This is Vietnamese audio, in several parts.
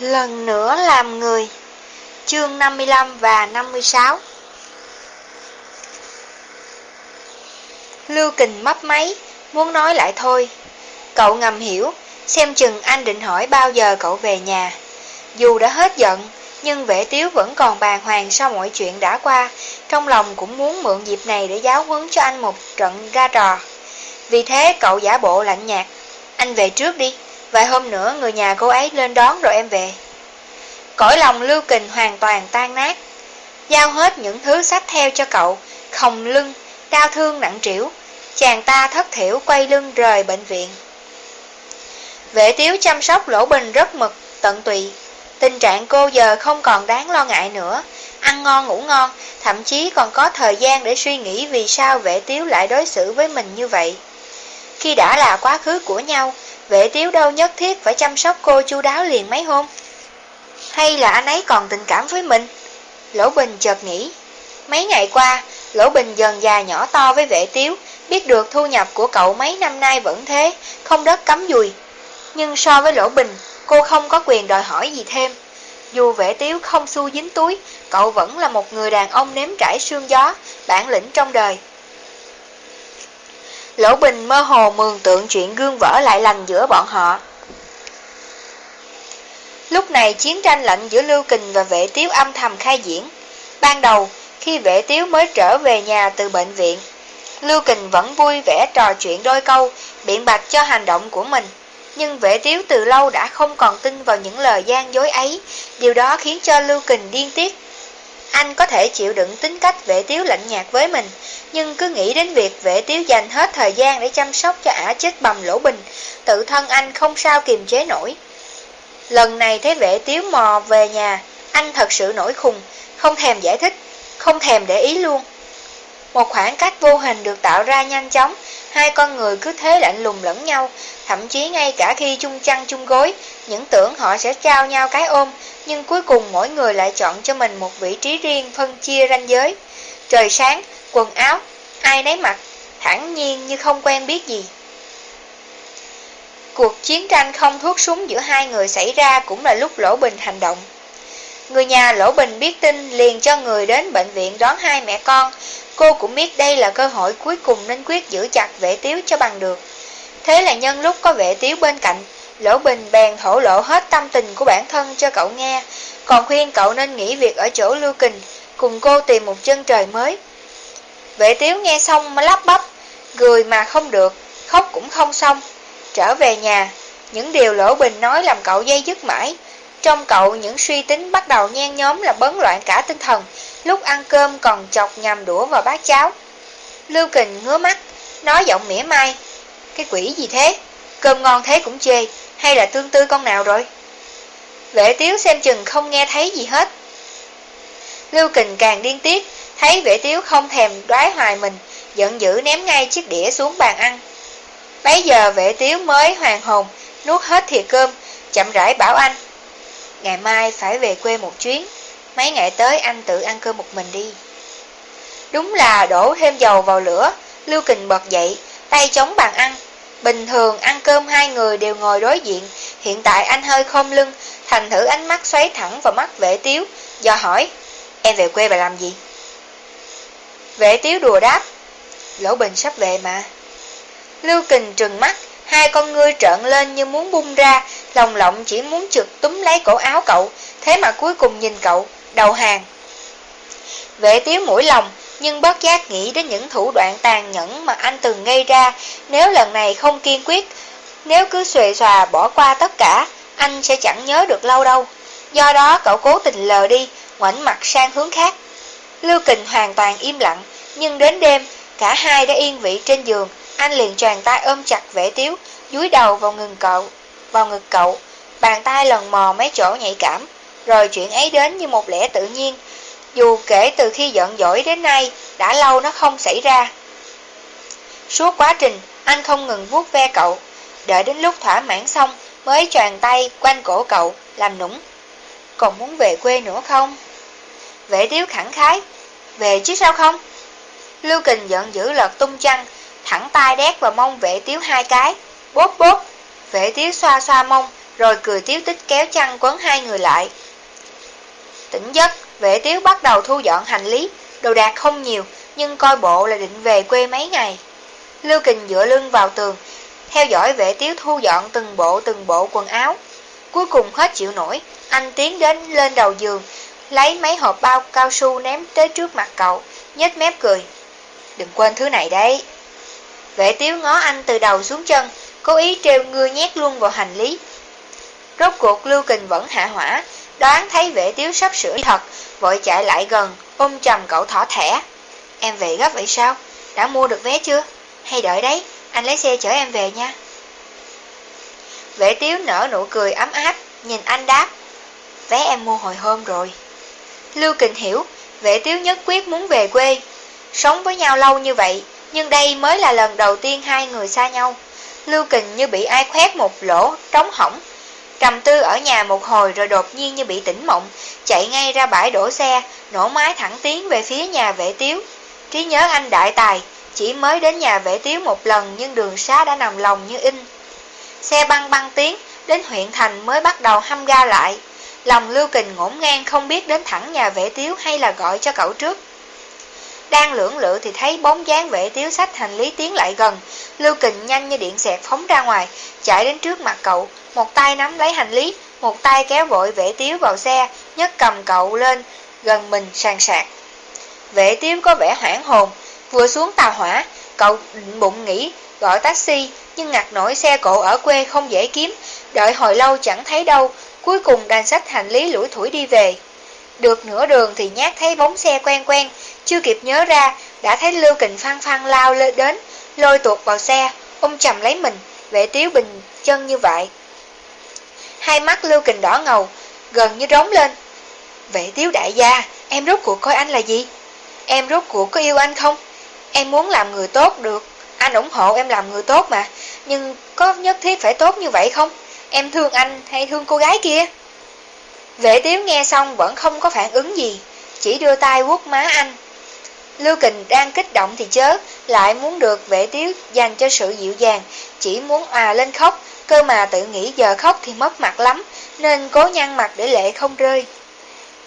Lần nữa làm người. Chương 55 và 56 Lưu Kình mấp máy, Muốn nói lại thôi. Cậu ngầm hiểu, Xem chừng anh định hỏi bao giờ cậu về nhà. Dù đã hết giận, Nhưng vệ tiếu vẫn còn bàng hoàng sau mọi chuyện đã qua. Trong lòng cũng muốn mượn dịp này để giáo huấn cho anh một trận ra trò. Vì thế cậu giả bộ lạnh nhạt. Anh về trước đi. Vài hôm nữa người nhà cô ấy lên đón rồi em về. Cõi lòng Lưu Kình hoàn toàn tan nát. Giao hết những thứ sách theo cho cậu Khồng lưng, đau thương nặng trĩu. Chàng ta thất thiểu quay lưng rời bệnh viện. Vệ tiếu chăm sóc lỗ bình rất mực, tận tụy. Tình trạng cô giờ không còn đáng lo ngại nữa. Ăn ngon ngủ ngon Thậm chí còn có thời gian để suy nghĩ Vì sao vệ tiếu lại đối xử với mình như vậy. Khi đã là quá khứ của nhau Vệ tiếu đâu nhất thiết phải chăm sóc cô chu đáo liền mấy hôm. Hay là anh ấy còn tình cảm với mình? Lỗ Bình chợt nghĩ. Mấy ngày qua, Lỗ Bình dần già nhỏ to với vệ tiếu, Biết được thu nhập của cậu mấy năm nay vẫn thế, Không đất cắm dùi. Nhưng so với Lỗ Bình, Cô không có quyền đòi hỏi gì thêm. Dù vệ tiếu không xu dính túi, Cậu vẫn là một người đàn ông nếm trải sương gió, Bản lĩnh trong đời. Lỗ Bình mơ hồ mường tượng chuyện gương vỡ lại lành giữa bọn họ. Lúc này chiến tranh lạnh giữa Lưu Kình và vệ tiếu âm thầm khai diễn. Ban đầu, khi vệ tiếu mới trở về nhà từ bệnh viện, Lưu Kình vẫn vui vẻ trò chuyện đôi câu, biện bạch cho hành động của mình. Nhưng vệ tiếu từ lâu đã không còn tin vào những lời gian dối ấy, điều đó khiến cho Lưu Kình điên tiết. Anh có thể chịu đựng tính cách vệ tiếu lạnh nhạt với mình, nhưng cứ nghĩ đến việc vệ tiếu dành hết thời gian để chăm sóc cho ả chết bầm lỗ bình, tự thân anh không sao kiềm chế nổi. Lần này thấy vệ tiếu mò về nhà, anh thật sự nổi khùng, không thèm giải thích, không thèm để ý luôn. Một khoảng cách vô hình được tạo ra nhanh chóng, hai con người cứ thế lạnh lùng lẫn nhau, thậm chí ngay cả khi chung chăn chung gối, những tưởng họ sẽ trao nhau cái ôm, nhưng cuối cùng mỗi người lại chọn cho mình một vị trí riêng phân chia ranh giới. Trời sáng, quần áo, ai nấy mặc, thản nhiên như không quen biết gì. Cuộc chiến tranh không thuốc súng giữa hai người xảy ra cũng là lúc Lỗ Bình hành động. Người nhà Lỗ Bình biết tin liền cho người đến bệnh viện đón hai mẹ con. Cô cũng biết đây là cơ hội cuối cùng nên quyết giữ chặt vệ tiếu cho bằng được. Thế là nhân lúc có vệ tiếu bên cạnh, Lỗ Bình bèn thổ lộ hết tâm tình của bản thân cho cậu nghe, còn khuyên cậu nên nghỉ việc ở chỗ Lưu Kình, cùng cô tìm một chân trời mới. Vệ tiếu nghe xong mà lắp bắp, cười mà không được, khóc cũng không xong. Trở về nhà, những điều Lỗ Bình nói làm cậu dây dứt mãi. Trong cậu những suy tính bắt đầu nhen nhóm là bấn loạn cả tinh thần, lúc ăn cơm còn chọc nhằm đũa vào bát cháo. Lưu Kình ngứa mắt, nói giọng mỉa mai, cái quỷ gì thế? Cơm ngon thế cũng chê, hay là tương tư con nào rồi? Vệ tiếu xem chừng không nghe thấy gì hết. Lưu Kình càng điên tiết, thấy vệ tiếu không thèm đoái hoài mình, giận dữ ném ngay chiếc đĩa xuống bàn ăn. Bấy giờ vệ tiếu mới hoàng hồn, nuốt hết thìa cơm, chậm rãi bảo anh. Ngày mai phải về quê một chuyến, mấy ngày tới anh tự ăn cơm một mình đi. Đúng là đổ thêm dầu vào lửa, Lưu Kình bật dậy, tay chống bàn ăn, Bình thường ăn cơm hai người đều ngồi đối diện, hiện tại anh hơi khom lưng, thành thử ánh mắt xoáy thẳng vào mắt vệ tiếu, do hỏi, em về quê bà làm gì? Vệ tiếu đùa đáp, Lỗ Bình sắp về mà. Lưu Kình trừng mắt, hai con ngươi trợn lên như muốn bung ra, lòng lộng chỉ muốn trực túm lấy cổ áo cậu, thế mà cuối cùng nhìn cậu, đầu hàng. Vệ tiếu mũi lòng, nhưng bất giác nghĩ đến những thủ đoạn tàn nhẫn mà anh từng gây ra, nếu lần này không kiên quyết, nếu cứ xuề xòa bỏ qua tất cả, anh sẽ chẳng nhớ được lâu đâu. Do đó cậu cố tình lờ đi, ngoảnh mặt sang hướng khác. Lưu Kình hoàn toàn im lặng, nhưng đến đêm, cả hai đã yên vị trên giường, anh liền tràn tay ôm chặt vệ tiếu, dúi đầu vào ngừng cậu, vào ngực cậu, bàn tay lần mò mấy chỗ nhạy cảm, rồi chuyện ấy đến như một lẽ tự nhiên, dù kể từ khi giận dỗi đến nay, đã lâu nó không xảy ra. Suốt quá trình, anh không ngừng vuốt ve cậu, đợi đến lúc thỏa mãn xong mới tràn tay quanh cổ cậu, làm nũng. Còn muốn về quê nữa không? Vệ tiếu khẳng khái, về chứ sao không? Lưu Kình giận dữ lật tung chăn, thẳng tay đét vào mông vệ tiếu hai cái, bốp bốp. Vệ tiếu xoa xoa mông, rồi cười tiếu tích kéo chăn quấn hai người lại. Tỉnh giấc, vệ tiếu bắt đầu thu dọn hành lý, đồ đạc không nhiều, nhưng coi bộ là định về quê mấy ngày. Lưu Kình dựa lưng vào tường, theo dõi vệ tiếu thu dọn từng bộ từng bộ quần áo. Cuối cùng hết chịu nổi, anh tiến đến lên đầu giường, lấy mấy hộp bao cao su ném tới trước mặt cậu, nhếch mép cười. Đừng quên thứ này đấy. Vệ tiếu ngó anh từ đầu xuống chân, cố ý treo ngưa nhét luôn vào hành lý. Rốt cuộc Lưu Kình vẫn hạ hỏa, đoán thấy vệ tiếu sắp sửa thật, vội chạy lại gần, ôm chầm cậu thỏ thẻ. Em về gấp vậy sao? Đã mua được vé chưa? Hay đợi đấy, anh lấy xe chở em về nha. Vệ tiếu nở nụ cười ấm áp, nhìn anh đáp. Vé em mua hồi hôm rồi. Lưu Kình hiểu, vệ tiếu nhất quyết muốn về quê. Sống với nhau lâu như vậy, nhưng đây mới là lần đầu tiên hai người xa nhau. Lưu Kình như bị ai khoét một lỗ, trống hỏng. Trầm tư ở nhà một hồi rồi đột nhiên như bị tỉnh mộng, chạy ngay ra bãi đổ xe, nổ máy thẳng tiến về phía nhà vệ tiếu. Trí nhớ anh đại tài, chỉ mới đến nhà vệ tiếu một lần nhưng đường xá đã nằm lòng như in. Xe băng băng tiến, đến huyện thành mới bắt đầu hăm ga lại. Lòng Lưu Kình ngổn ngang không biết đến thẳng nhà vệ tiếu hay là gọi cho cậu trước. Đang lưỡng lự thì thấy bóng dáng vệ tiếu sách hành lý tiến lại gần. Lưu Kình nhanh như điện xẹt phóng ra ngoài, chạy đến trước mặt cậu, một tay nắm lấy hành lý, một tay kéo vội vệ tiếu vào xe, nhấc cầm cậu lên, gần mình sàn sạc. Vệ tiếu có vẻ hoảng hồn, vừa xuống tàu hỏa, cậu định bụng nghĩ gọi taxi, nhưng ngặt nổi xe cộ ở quê không dễ kiếm, đợi hồi lâu chẳng thấy đâu, cuối cùng đàn sách hành lý lủi thủi đi về. Được nửa đường thì nhát thấy bóng xe quen quen, chưa kịp nhớ ra, đã thấy Lưu Kình phăng phăng lao lên đến, lôi tuột vào xe, ôm chầm lấy mình, vệ tiếu bình chân như vậy. Hai mắt Lưu Kình đỏ ngầu, gần như rống lên. Vệ tiếu đại gia, em rốt cuộc coi anh là gì? Em rốt cuộc có yêu anh không? Em muốn làm người tốt được, anh ủng hộ em làm người tốt mà, nhưng có nhất thiết phải tốt như vậy không? Em thương anh hay thương cô gái kia? Vệ tiếu nghe xong vẫn không có phản ứng gì, chỉ đưa tay vuốt má anh. Lưu Kình đang kích động thì chớ, lại muốn được vệ tiếu dành cho sự dịu dàng, chỉ muốn à lên khóc, cơ mà tự nghĩ giờ khóc thì mất mặt lắm, nên cố nhăn mặt để lệ không rơi.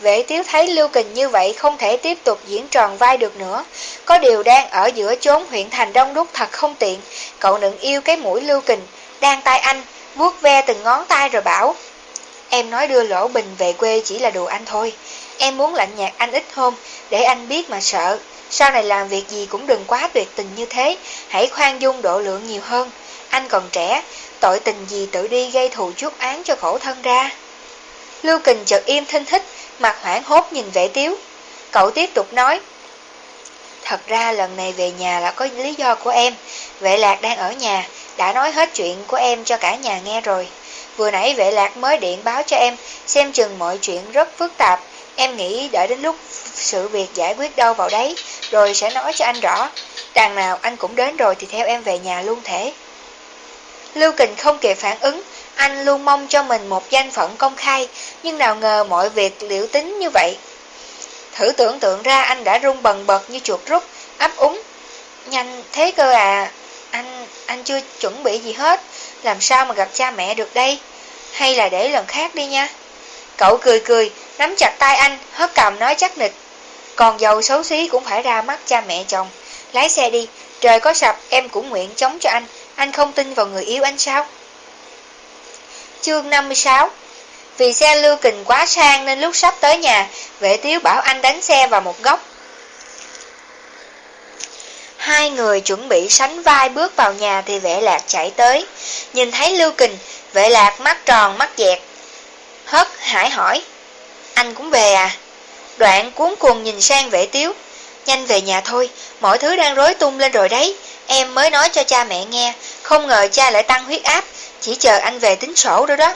Vệ tiếu thấy Lưu Kình như vậy không thể tiếp tục diễn tròn vai được nữa. Có điều đang ở giữa chốn huyện thành đông đúc thật không tiện. Cậu nựng yêu cái mũi Lưu Kình, đang tay anh, vuốt ve từng ngón tay rồi bảo. Em nói đưa lỗ bình về quê chỉ là đùa anh thôi. Em muốn lạnh nhạt anh ít hôm, để anh biết mà sợ. Sau này làm việc gì cũng đừng quá tuyệt tình như thế, hãy khoan dung độ lượng nhiều hơn. Anh còn trẻ, tội tình gì tự đi gây thù chuốc án cho khổ thân ra. Lưu Kình chợt im thinh thích, mặt hoảng hốt nhìn vệ tiếu. Cậu tiếp tục nói, Thật ra lần này về nhà là có lý do của em, vệ lạc đang ở nhà, đã nói hết chuyện của em cho cả nhà nghe rồi. Vừa nãy vệ lạc mới điện báo cho em, xem chừng mọi chuyện rất phức tạp, em nghĩ đợi đến lúc sự việc giải quyết đâu vào đấy, rồi sẽ nói cho anh rõ. Đằng nào anh cũng đến rồi thì theo em về nhà luôn thể. Lưu Kình không kịp phản ứng, anh luôn mong cho mình một danh phận công khai, nhưng nào ngờ mọi việc liệu tính như vậy. Thử tưởng tượng ra anh đã run bần bật như chuột rút, ấp úng. Nhanh thế cơ à, anh anh chưa chuẩn bị gì hết, làm sao mà gặp cha mẹ được đây? Hay là để lần khác đi nha. Cậu cười cười, nắm chặt tay anh, Hớt cầm nói chắc nịch. Còn giàu xấu xí cũng phải ra mắt cha mẹ chồng. Lái xe đi, trời có sập em cũng nguyện chống cho anh, anh không tin vào người yêu anh sao? Chương 56 Vì xe lưu kình quá sang nên lúc sắp tới nhà, vệ tiếu bảo anh đánh xe vào một góc. Hai người chuẩn bị sánh vai bước vào nhà thì vệ lạc chạy tới. Nhìn thấy lưu kình, vệ lạc mắt tròn mắt dẹt. Hất hải hỏi, anh cũng về à? Đoạn cuốn cuồng nhìn sang vệ tiếu. Nhanh về nhà thôi, mọi thứ đang rối tung lên rồi đấy. Em mới nói cho cha mẹ nghe, không ngờ cha lại tăng huyết áp, chỉ chờ anh về tính sổ rồi đó.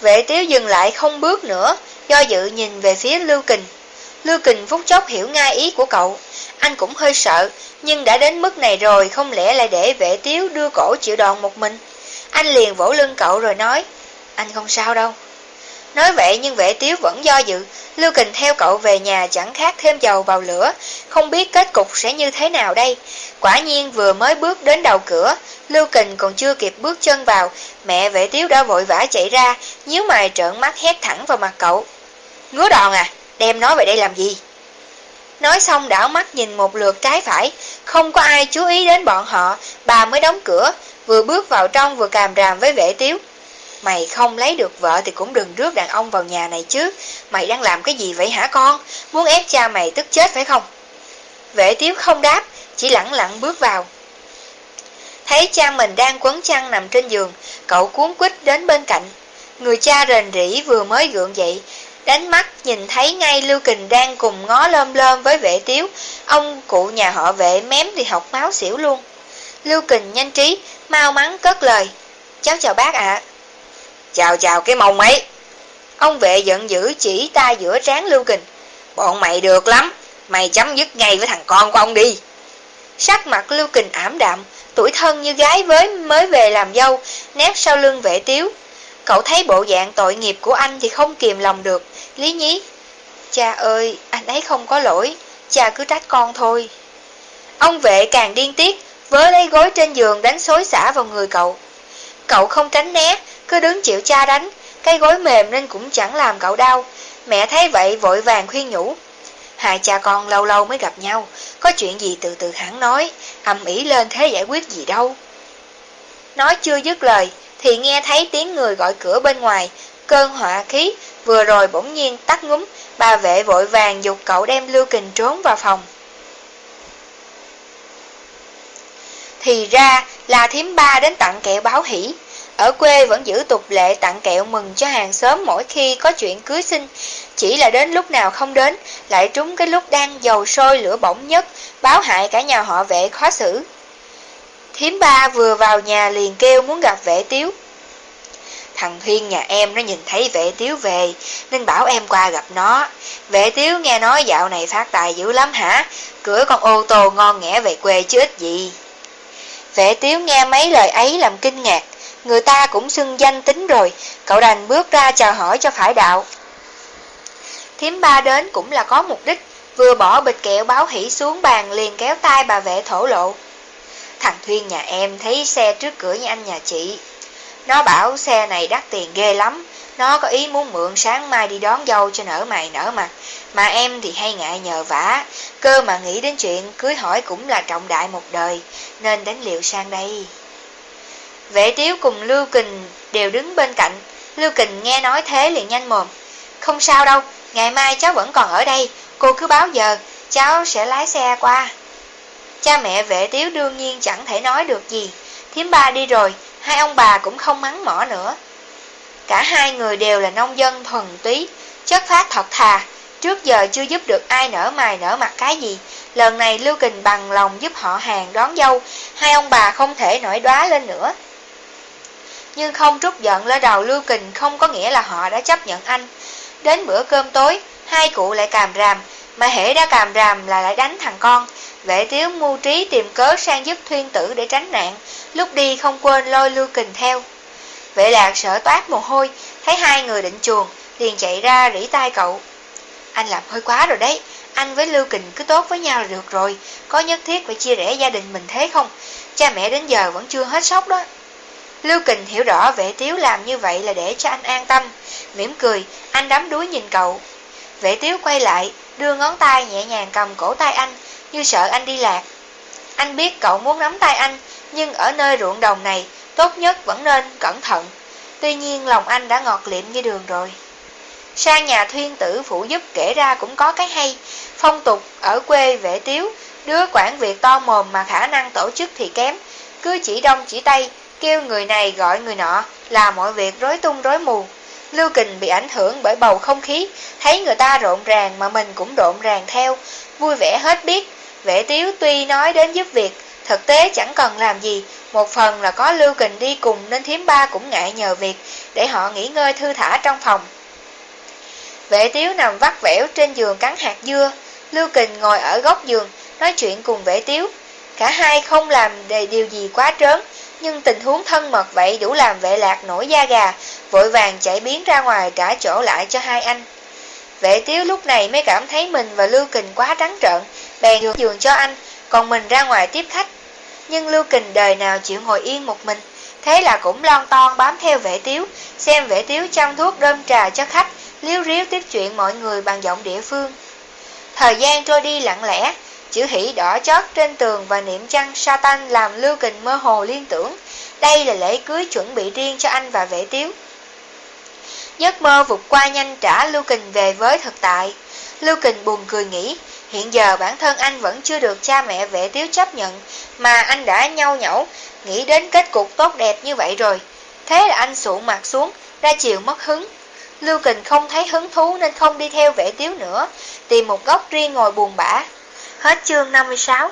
Vệ tiếu dừng lại không bước nữa, do dự nhìn về phía Lưu Kình. Lưu Kình phút chốc hiểu ngay ý của cậu. Anh cũng hơi sợ, nhưng đã đến mức này rồi không lẽ lại để vệ tiếu đưa cổ chịu đòn một mình. Anh liền vỗ lưng cậu rồi nói, anh không sao đâu. Nói vậy nhưng vệ tiếu vẫn do dự, Lưu Kình theo cậu về nhà chẳng khác thêm dầu vào lửa, không biết kết cục sẽ như thế nào đây. Quả nhiên vừa mới bước đến đầu cửa, Lưu Kình còn chưa kịp bước chân vào, mẹ vệ tiếu đã vội vã chạy ra, nhíu mày trợn mắt hét thẳng vào mặt cậu. Ngứa đòn à, đem nó về đây làm gì? Nói xong đảo mắt nhìn một lượt trái phải, không có ai chú ý đến bọn họ, bà mới đóng cửa, vừa bước vào trong vừa càm ràm với vệ tiếu. Mày không lấy được vợ thì cũng đừng rước đàn ông vào nhà này chứ, mày đang làm cái gì vậy hả con, muốn ép cha mày tức chết phải không? Vệ tiếu không đáp, chỉ lặng lặng bước vào. Thấy cha mình đang quấn chăn nằm trên giường, cậu cuốn quýt đến bên cạnh. Người cha rền rỉ vừa mới gượng dậy, đánh mắt nhìn thấy ngay Lưu Kình đang cùng ngó lơm lơm với vệ tiếu, ông cụ nhà họ vệ mém thì học máu xỉu luôn. Lưu Kình nhanh trí, mau mắn cất lời. Cháu chào bác ạ. Chào chào cái mông ấy. Ông vệ giận dữ chỉ tay giữa trán Lưu Kình. Bọn mày được lắm, mày chấm dứt ngay với thằng con của ông đi. Sắc mặt Lưu Kình ảm đạm, tuổi thân như gái với mới về làm dâu, nép sau lưng vệ tiếu. Cậu thấy bộ dạng tội nghiệp của anh thì không kìm lòng được, lý nhí. Cha ơi, anh ấy không có lỗi, cha cứ trách con thôi. Ông vệ càng điên tiết, vớ lấy gối trên giường đánh xối xả vào người cậu. Cậu không tránh né, cứ đứng chịu cha đánh, cái gối mềm nên cũng chẳng làm cậu đau. Mẹ thấy vậy vội vàng khuyên nhủ. Hai cha con lâu lâu mới gặp nhau, có chuyện gì từ từ hẳn nói, ầm ĩ lên thế giải quyết gì đâu. Nói chưa dứt lời, thì nghe thấy tiếng người gọi cửa bên ngoài, cơn họa khí vừa rồi bỗng nhiên tắt ngúm, bà vệ vội vàng dục cậu đem Lưu Kình trốn vào phòng. Thì ra là thím ba đến tặng kẹo báo hỷ. Ở quê vẫn giữ tục lệ tặng kẹo mừng cho hàng xóm mỗi khi có chuyện cưới sinh. Chỉ là đến lúc nào không đến, lại trúng cái lúc đang dầu sôi lửa bỏng nhất, báo hại cả nhà họ vệ khó xử. Thím ba vừa vào nhà liền kêu muốn gặp vệ tiếu. Thằng Huyên nhà em nó nhìn thấy vệ tiếu về, nên bảo em qua gặp nó. Vệ tiếu nghe nói dạo này phát tài dữ lắm hả? Cửa con ô tô ngon nghẽ về quê chứ ít gì. Vệ tiếu nghe mấy lời ấy làm kinh ngạc, người ta cũng xưng danh tính rồi, cậu đành bước ra chào hỏi cho phải đạo. Thiếm ba đến cũng là có mục đích, vừa bỏ bịch kẹo báo hỉ xuống bàn liền kéo tay bà vệ thổ lộ. Thằng Thuyên nhà em thấy xe trước cửa nhà anh nhà chị. Nó bảo xe này đắt tiền ghê lắm, nó có ý muốn mượn sáng mai đi đón dâu cho nở mày nở mặt, mà em thì hay ngại nhờ vả, cơ mà nghĩ đến chuyện cưới hỏi cũng là trọng đại một đời, nên đánh liệu sang đây. Vệ tiếu cùng Lưu Kình đều đứng bên cạnh, Lưu Kình nghe nói thế liền nhanh mồm. Không sao đâu, ngày mai cháu vẫn còn ở đây, cô cứ báo giờ, cháu sẽ lái xe qua. Cha mẹ vệ tiếu đương nhiên chẳng thể nói được gì, thiếm ba đi rồi, hai ông bà cũng không mắng mỏ nữa. Cả hai người đều là nông dân thuần túy, chất phát thật thà, trước giờ chưa giúp được ai nở mày nở mặt cái gì. Lần này Lưu Kình bằng lòng giúp họ hàng đón dâu, hai ông bà không thể nổi đoá lên nữa. Nhưng không trút giận lên đầu Lưu Kình không có nghĩa là họ đã chấp nhận anh. Đến bữa cơm tối, hai cụ lại càm ràm, mà hễ đã càm ràm là lại đánh thằng con. Vệ tiếu mưu trí tìm cớ sang giúp thuyên tử để tránh nạn, lúc đi không quên lôi Lưu Kình theo. Vệ lạc sợ toát mồ hôi, thấy hai người định chuồng, liền chạy ra rỉ tai cậu. Anh làm hơi quá rồi đấy, anh với Lưu Kình cứ tốt với nhau là được rồi, có nhất thiết phải chia rẽ gia đình mình thế không? Cha mẹ đến giờ vẫn chưa hết sốc đó. Lưu Kình hiểu rõ vệ tiếu làm như vậy là để cho anh an tâm, mỉm cười, anh đắm đuối nhìn cậu. Vệ tiếu quay lại, đưa ngón tay nhẹ nhàng cầm cổ tay anh, như sợ anh đi lạc. Anh biết cậu muốn nắm tay anh, nhưng ở nơi ruộng đồng này, tốt nhất vẫn nên cẩn thận. Tuy nhiên lòng anh đã ngọt liệm như đường rồi. Sang nhà thuyên tử phụ giúp kể ra cũng có cái hay. Phong tục ở quê vệ tiếu, đứa quản việc to mồm mà khả năng tổ chức thì kém. Cứ chỉ đông chỉ tay, kêu người này gọi người nọ, làm mọi việc rối tung rối mù. Lưu Kình bị ảnh hưởng bởi bầu không khí, thấy người ta rộn ràng mà mình cũng rộn ràng theo, vui vẻ hết biết. Vệ tiếu tuy nói đến giúp việc, thực tế chẳng cần làm gì, một phần là có Lưu Kình đi cùng nên thiếm ba cũng ngại nhờ việc, để họ nghỉ ngơi thư thả trong phòng. Vệ tiếu nằm vắt vẻo trên giường cắn hạt dưa, Lưu Kình ngồi ở góc giường, nói chuyện cùng vệ tiếu. Cả hai không làm đề điều gì quá trớn, nhưng tình huống thân mật vậy đủ làm vệ lạc nổi da gà, vội vàng chạy biến ra ngoài trả chỗ lại cho hai anh. Vệ tiếu lúc này mới cảm thấy mình và Lưu Kình quá trắng trợn, bèn nhường giường cho anh, còn mình ra ngoài tiếp khách. Nhưng Lưu Kình đời nào chịu ngồi yên một mình, thế là cũng lon ton bám theo vệ tiếu, xem vệ tiếu chăm thuốc đơm trà cho khách, liếu riếu tiếp chuyện mọi người bằng giọng địa phương. Thời gian trôi đi lặng lẽ, chữ hỷ đỏ chót trên tường và niệm trăng Satan làm Lưu Kình mơ hồ liên tưởng, đây là lễ cưới chuẩn bị riêng cho anh và vệ tiếu. Giấc mơ vụt qua nhanh trả Lưu Kình về với thực tại. Lưu Kình buồn cười nghĩ, hiện giờ bản thân anh vẫn chưa được cha mẹ vệ tiếu chấp nhận, mà anh đã nhau nhẩu, nghĩ đến kết cục tốt đẹp như vậy rồi. Thế là anh sụn mặt xuống, ra chiều mất hứng. Lưu Kình không thấy hứng thú nên không đi theo vệ tiếu nữa, tìm một góc riêng ngồi buồn bã. Hết chương 56